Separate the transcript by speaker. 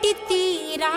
Speaker 1: ஒட்டி தீரா